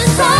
inside